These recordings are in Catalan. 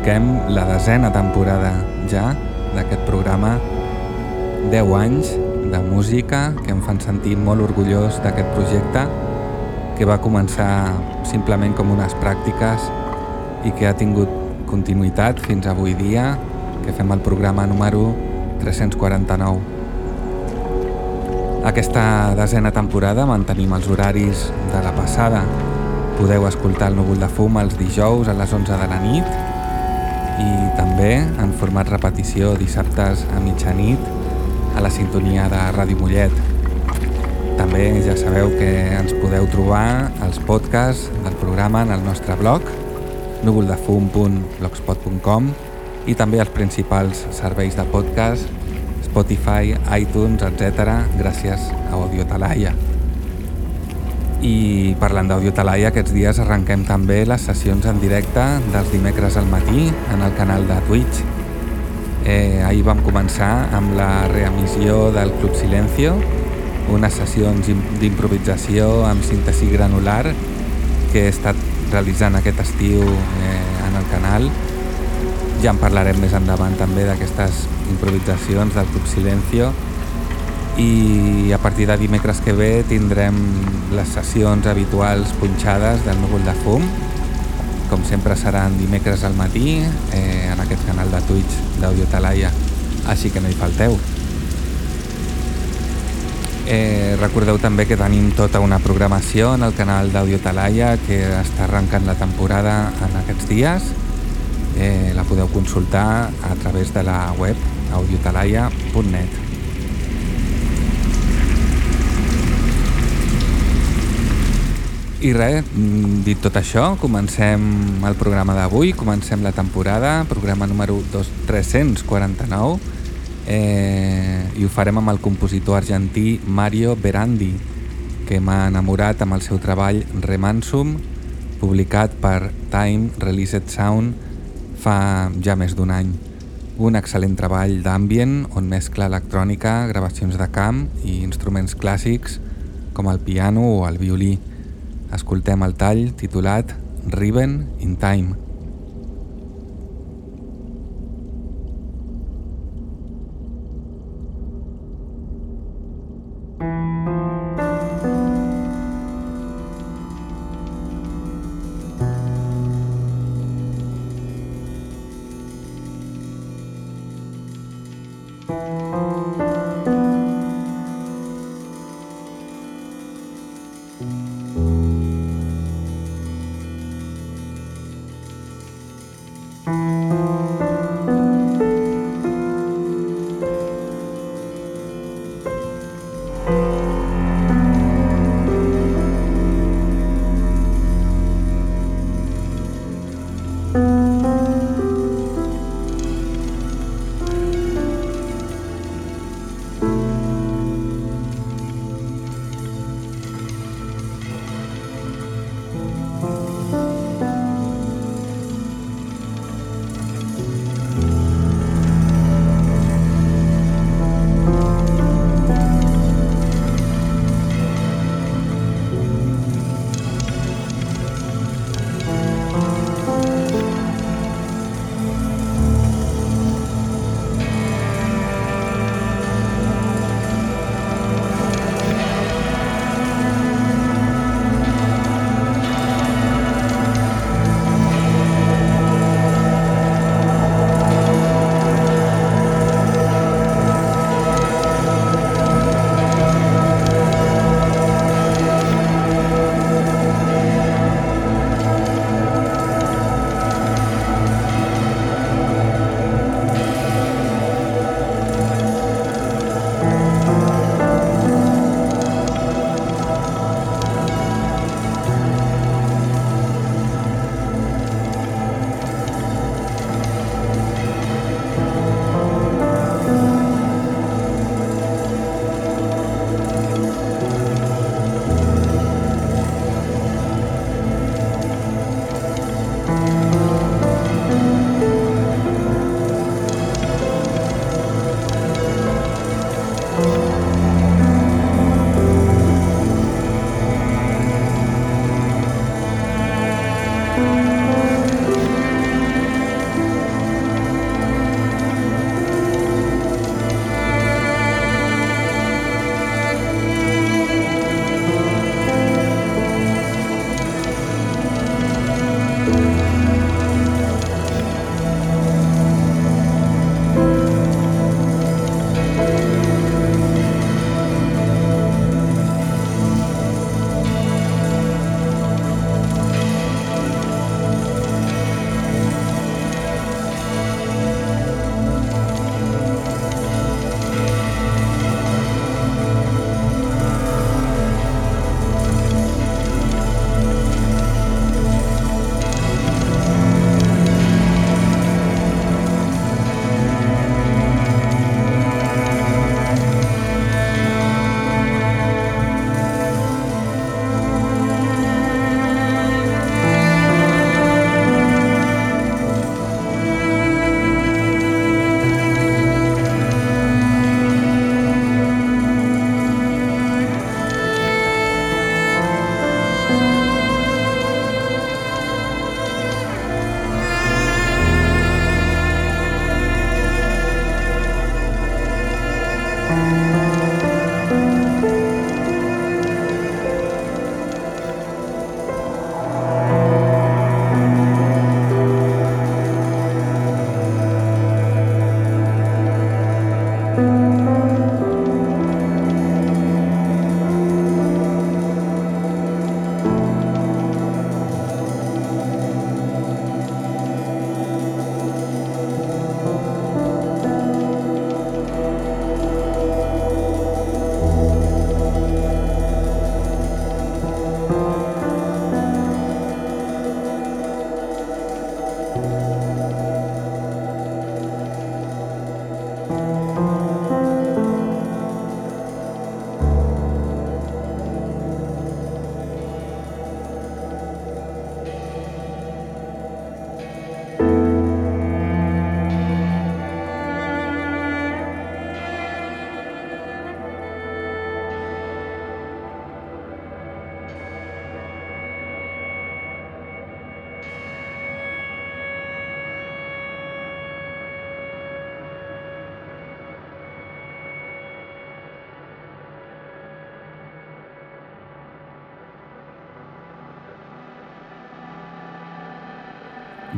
Arrenquem la desena temporada ja d'aquest programa, 10 anys de música que em fan sentir molt orgullós d'aquest projecte que va començar simplement com unes pràctiques i que ha tingut continuïtat fins avui dia, que fem el programa número 349. Aquesta desena temporada mantenim els horaris de la passada. Podeu escoltar el núvol de fum els dijous a les 11 de la nit i també en format repetició dissabtes a mitjanit a la sintonia de Ràdio Mollet. També ja sabeu que ens podeu trobar els podcasts del programa en el nostre blog núvoldefum.blogspot.com i també els principals serveis de podcast Spotify, iTunes, etc. gràcies a Audio Talaia. I parlant d'Audio Talaia, aquests dies arrenquem també les sessions en directe dels dimecres al matí en el canal de Twitch. Eh, ahir vam començar amb la reemissió del Club Silencio, unes sessions d'improvisació amb síntesi granular que he estat realitzant aquest estiu eh, en el canal. Ja en parlarem més endavant també d'aquestes improvisacions del Club Silencio i a partir de dimecres que ve tindrem les sessions habituals punxades del núvol de fum. Com sempre seran dimecres al matí eh, en aquest canal de Twitch d'Audio Talaia. Així que no hi falteu. Eh, recordeu també que tenim tota una programació en el canal d'Audio Talaia que està arrencant la temporada en aquests dies. Eh, la podeu consultar a través de la web audiotalaia.net I res, mm, dit tot això, comencem el programa d'avui, comencem la temporada, programa número 349, eh, i ho farem amb el compositor argentí Mario Berandi, que m'ha enamorat amb el seu treball Remansum, publicat per Time Released Sound fa ja més d'un any. Un excel·lent treball d'ambient on mescla electrònica, gravacions de camp i instruments clàssics com el piano o el violí. Escoltem el tall titulat Riven in Time.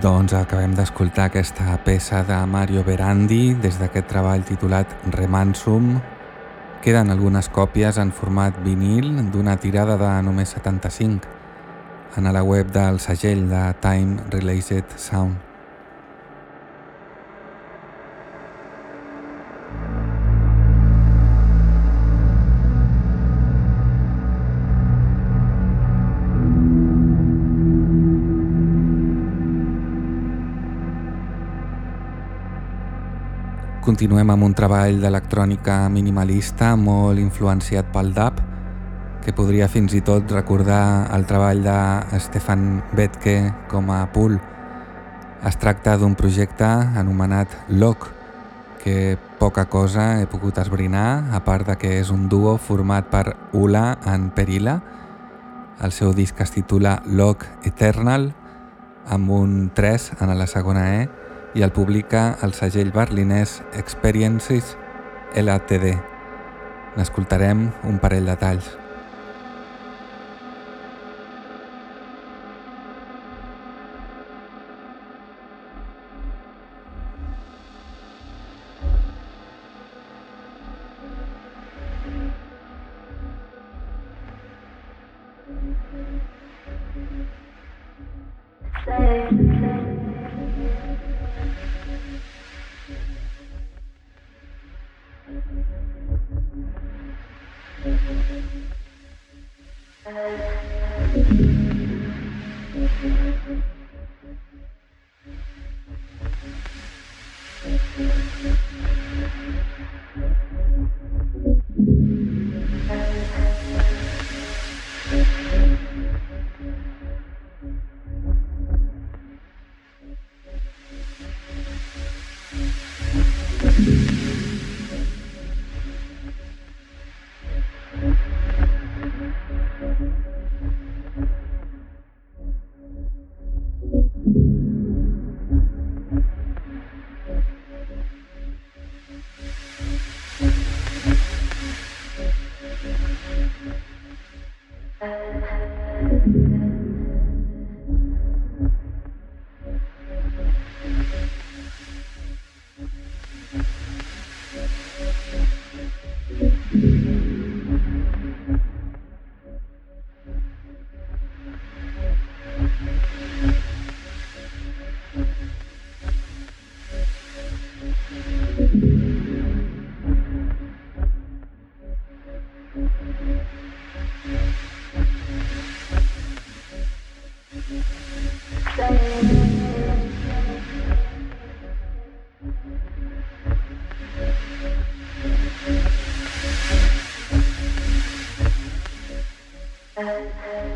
Doncs acabem d'escoltar aquesta peça de Mario Berandi des d'aquest treball titulat Remansum. Queden algunes còpies en format vinil d'una tirada de només 75 en la web del segell de Time Released Sound. Continuem amb un treball d'electrònica minimalista molt influenciat pel dub, que podria fins i tot recordar el treball de Stefan Betke com a Pool. Es tracta d'un projecte anomenat LOC, que poca cosa he pogut esbrinar, a part de que és un duo format per Ula en Perila. El seu disc es titula LOC Eternal, amb un 3 en la segona E, i el publica el segell berlinès Experiences LTD. N'escoltarem un parell de talls. Say eh, Thank you.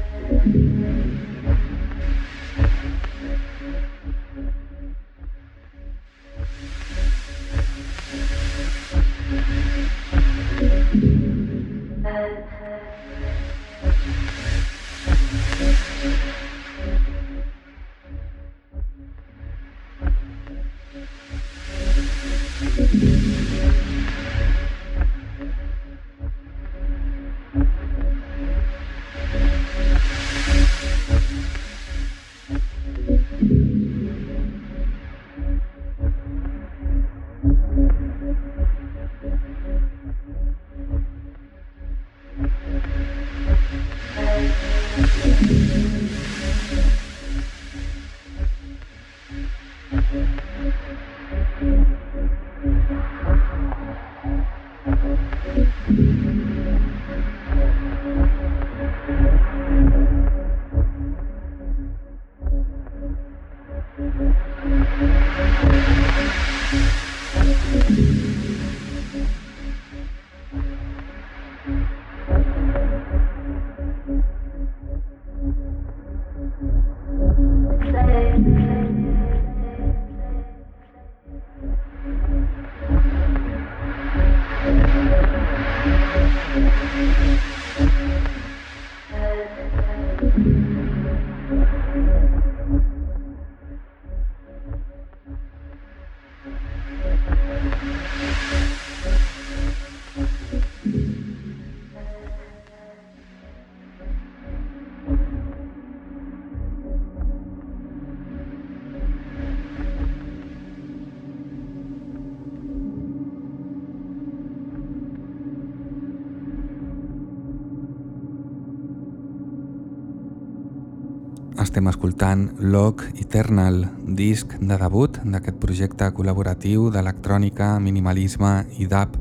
Estem escoltant Log Eternal, disc de debut d'aquest projecte col·laboratiu d'electrònica, minimalisme i dub.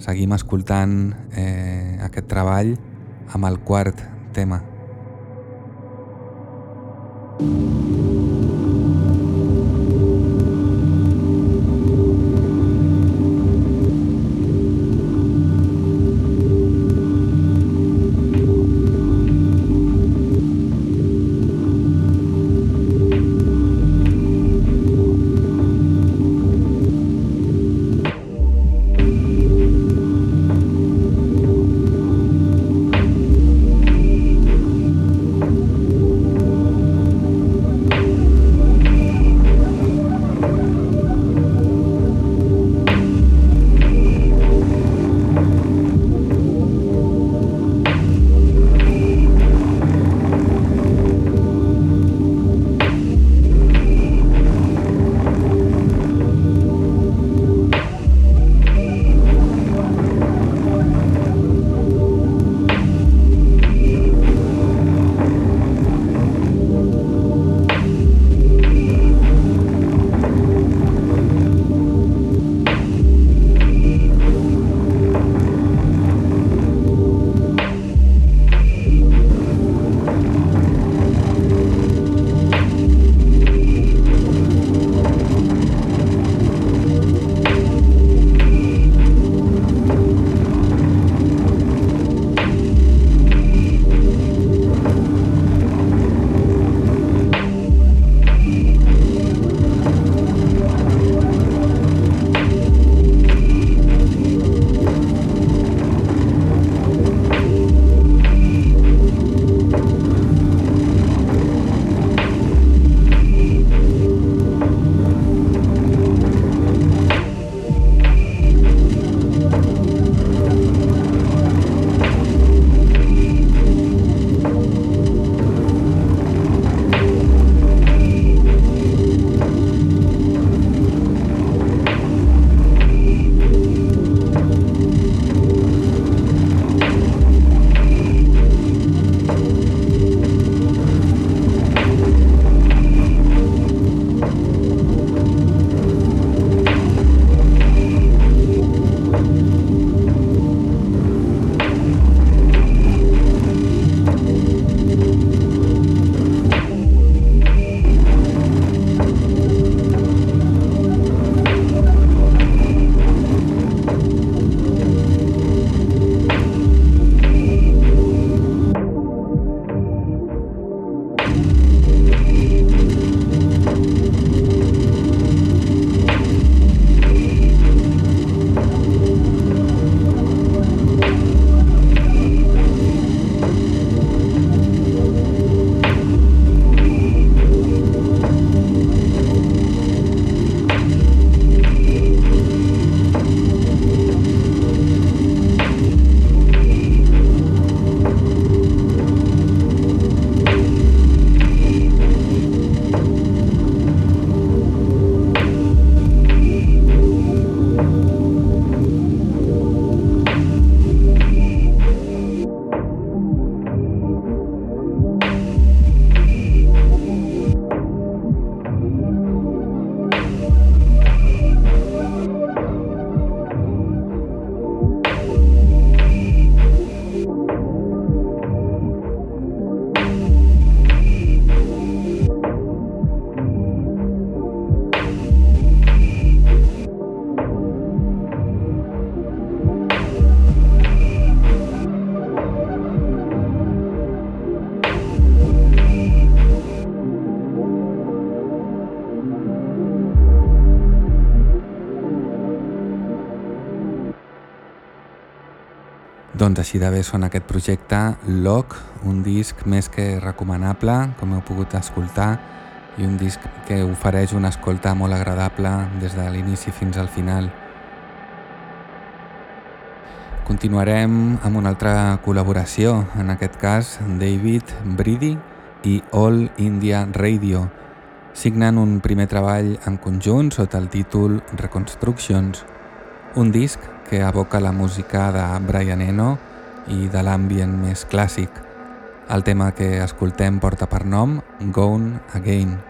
Seguim escoltant eh, aquest treball amb el quart tema. Thank. Doncs així de bé sona aquest projecte, Lock, un disc més que recomanable, com heu pogut escoltar, i un disc que ofereix una escolta molt agradable des de l'inici fins al final. Continuarem amb una altra col·laboració, en aquest cas David Bridi i All India Radio, signen un primer treball en conjunt sota el títol Reconstructions, un disc que evoca la música de Brian Eno i de l'ambient més clàssic. El tema que escoltem porta per nom Gone Again.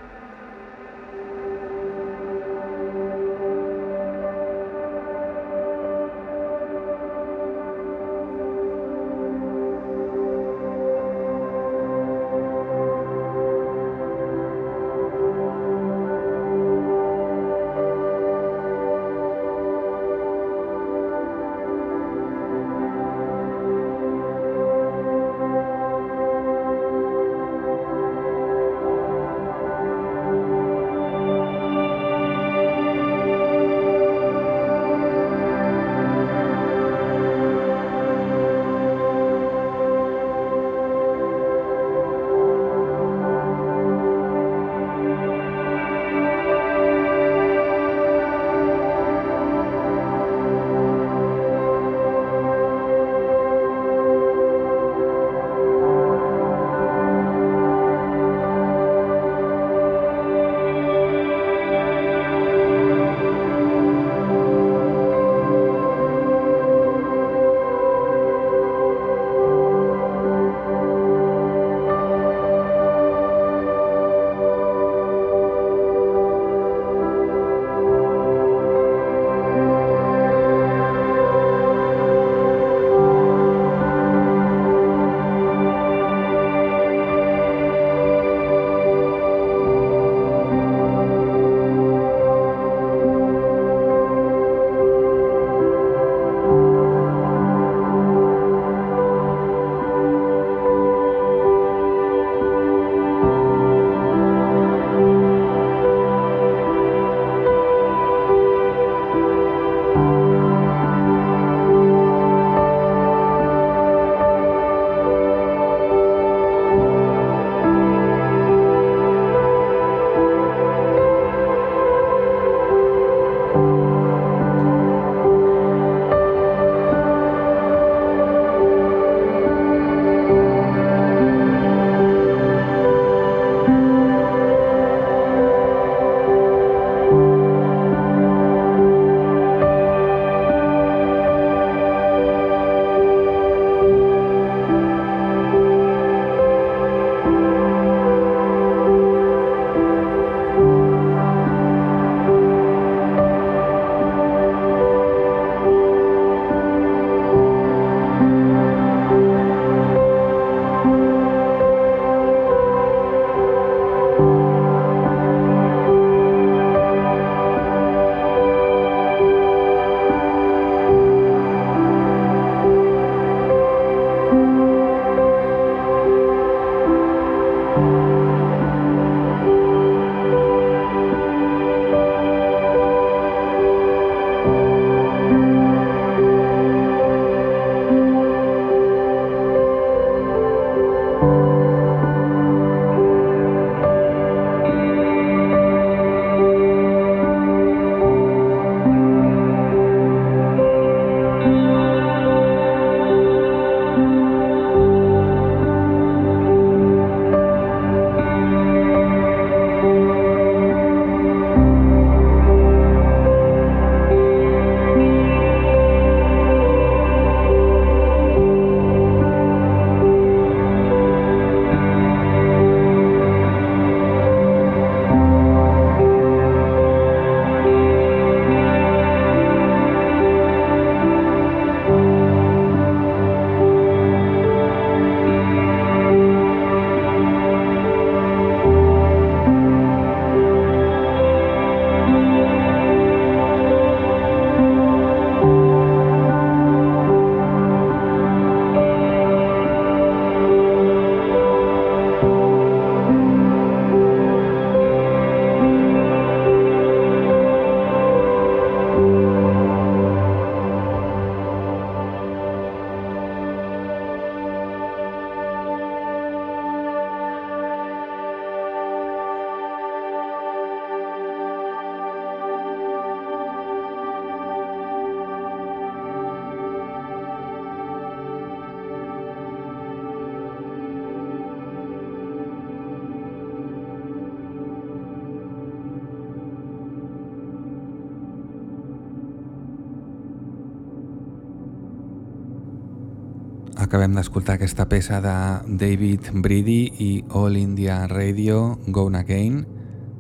Acabem d'escoltar aquesta peça de David Breedy i All India Radio Gone Again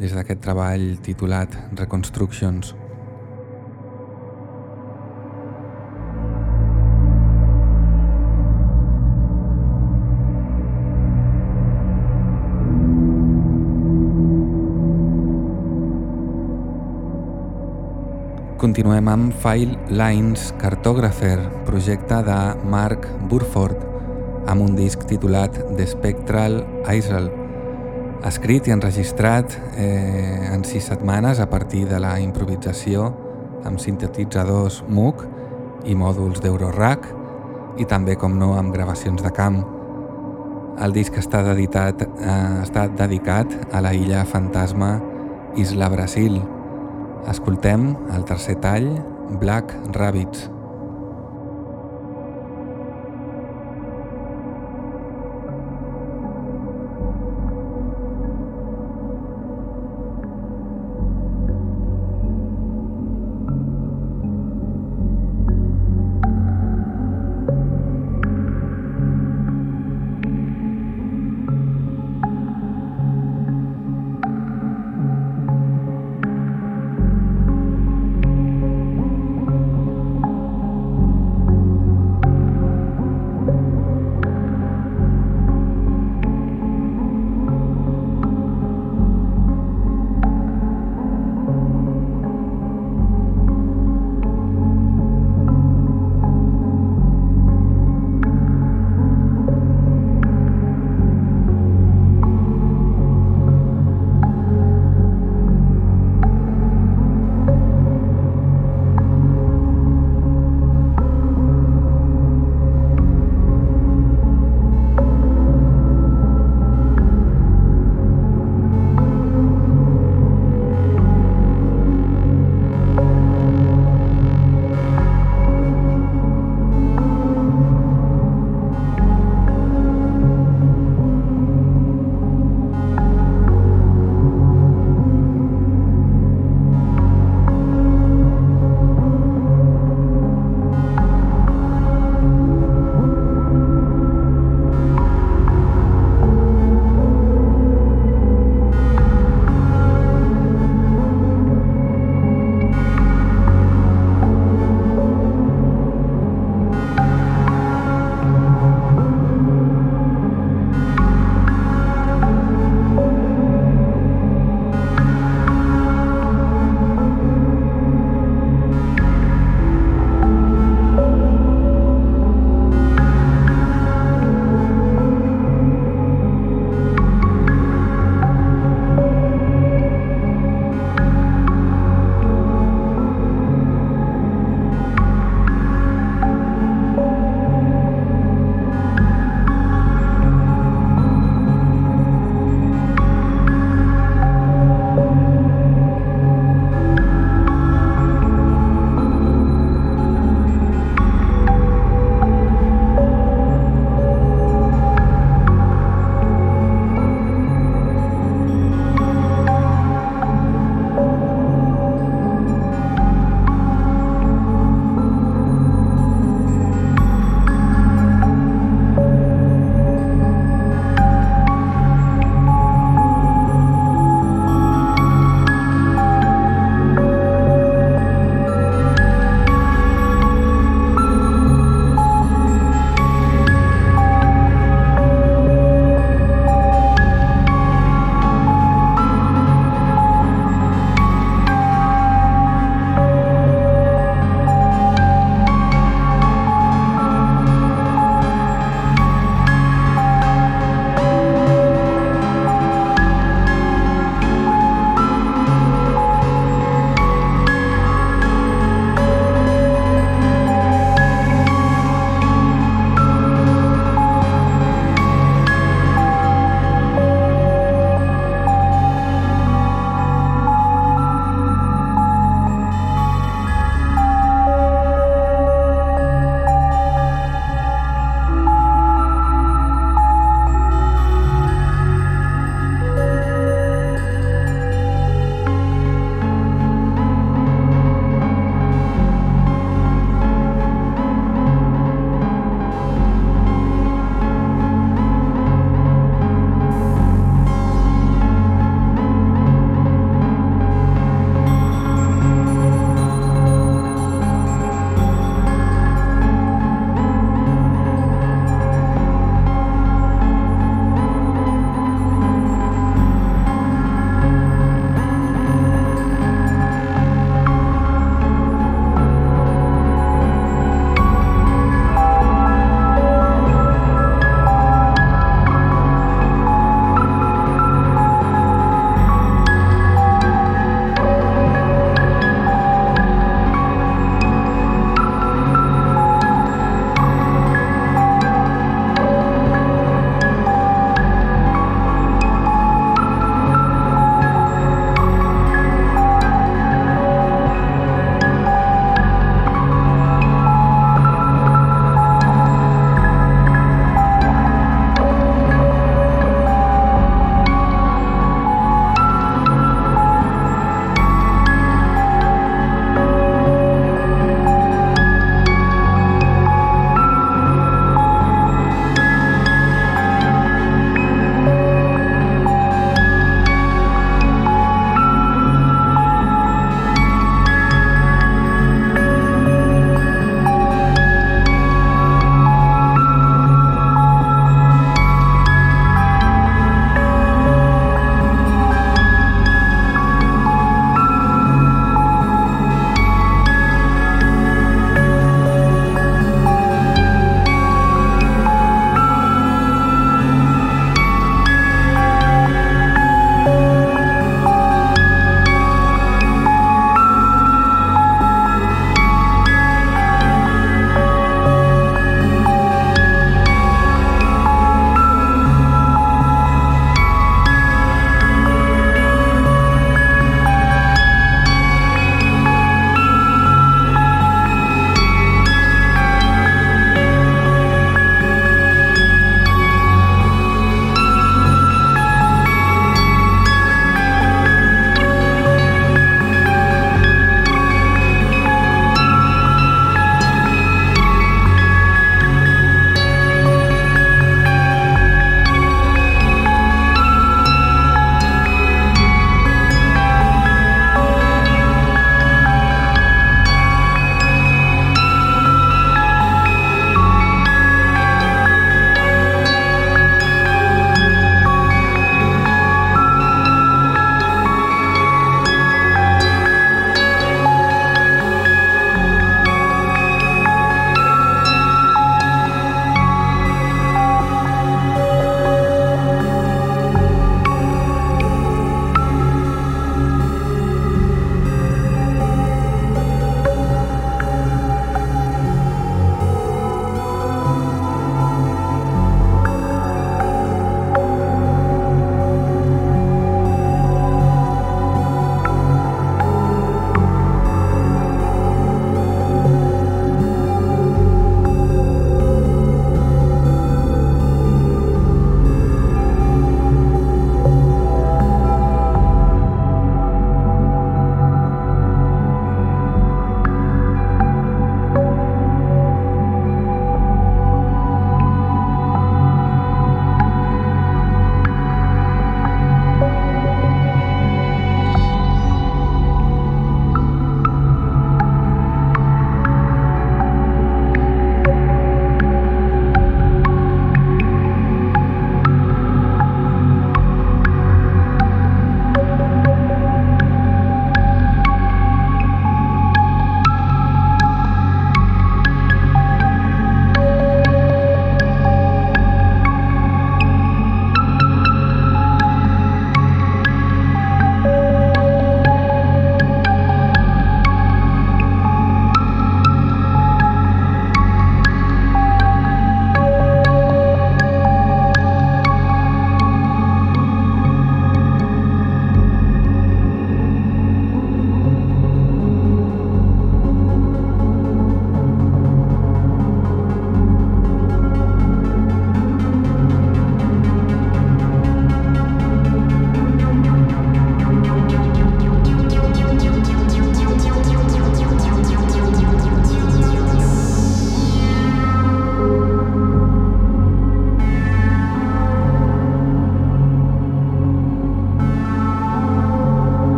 des d'aquest treball titulat Reconstructions. Continuem amb File Lines Cartographer, projecte de Mark Burford, amb un disc titulat The Spectral Isle, escrit i enregistrat eh, en sis setmanes a partir de la improvisació amb sintetitzadors Moog i mòduls d'Eurorack i també, com no, amb gravacions de camp. El disc està, dedicat, eh, està dedicat a la illa fantasma Isla Brasil, Escoltem el tercer tall, Black Rabbits.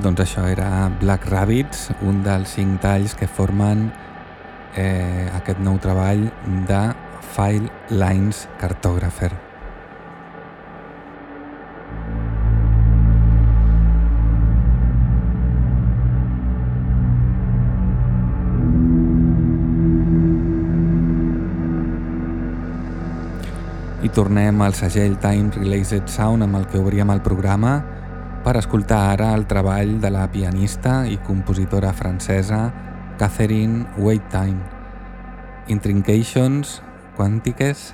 Doncs això era Black Rabbits, un dels cinc talls que formen eh, aquest nou treball de File Lines Cartographer. I tornem al segell Time Related Sound amb el que obríem el programa per escoltar ara el treball de la pianista i compositora francesa Catherine Waittime. Intrincations quàntiques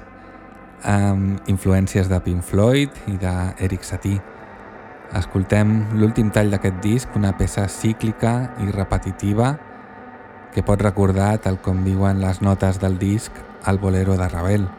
amb influències de Pink Floyd i d'Eric Satie. Escoltem l'últim tall d'aquest disc, una peça cíclica i repetitiva que pot recordar, tal com diuen les notes del disc, al bolero de Ravel.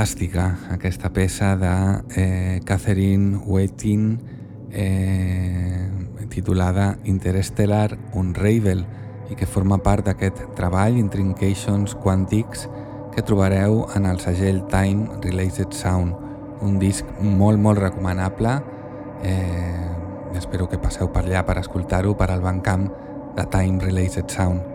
Fantàstica aquesta peça de eh, Catherine Waiting eh, titulada Interstellar Unravel i que forma part d'aquest treball Intrincations Quantics que trobareu en el segell Time Related Sound, un disc molt molt recomanable eh, espero que passeu per allà per escoltar-ho per al bancamp de Time Related Sound.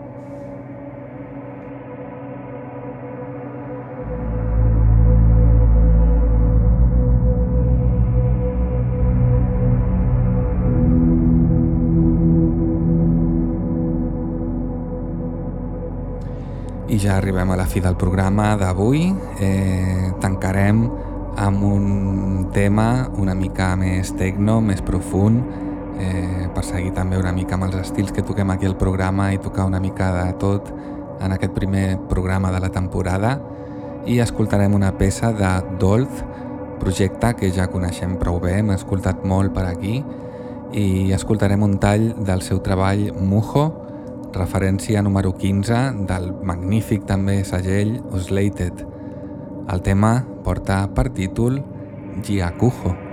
I ja arribem a la fi del programa d'avui. Eh, tancarem amb un tema una mica més tecno, més profund, eh, per seguir també una mica amb els estils que toquem aquí al programa i tocar una mica de tot en aquest primer programa de la temporada i escoltarem una peça de Dolth, projecte que ja coneixem prou bé, hem escoltat molt per aquí i escoltarem un tall del seu treball Mujo, referència número 15 del magnífic també segell Oslated. El tema porta per títol Giacujo.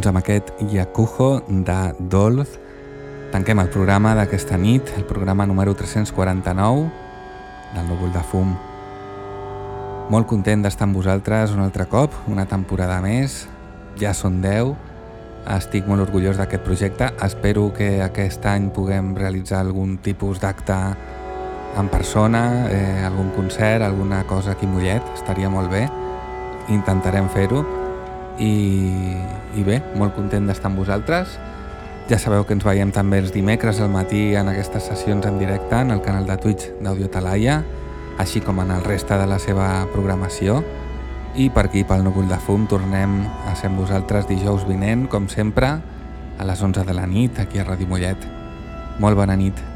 Doncs amb aquest Yakujo de Dolz tanquem el programa d'aquesta nit, el programa número 349 del Núvol de Fum. Molt content d'estar amb vosaltres un altre cop, una temporada més, ja són 10, estic molt orgullós d'aquest projecte, espero que aquest any puguem realitzar algun tipus d'acte en persona, eh, algun concert, alguna cosa aquí Mollet, estaria molt bé, intentarem fer-ho i, i bé, molt content d'estar amb vosaltres. Ja sabeu que ens veiem també els dimecres al matí en aquestes sessions en directe en el canal de Twitch d'Audio Talaia, així com en el reste de la seva programació. I per aquí, pel núvol de fum, tornem a ser amb vosaltres dijous vinent, com sempre, a les 11 de la nit, aquí a Ràdio Mollet. Molt bona nit.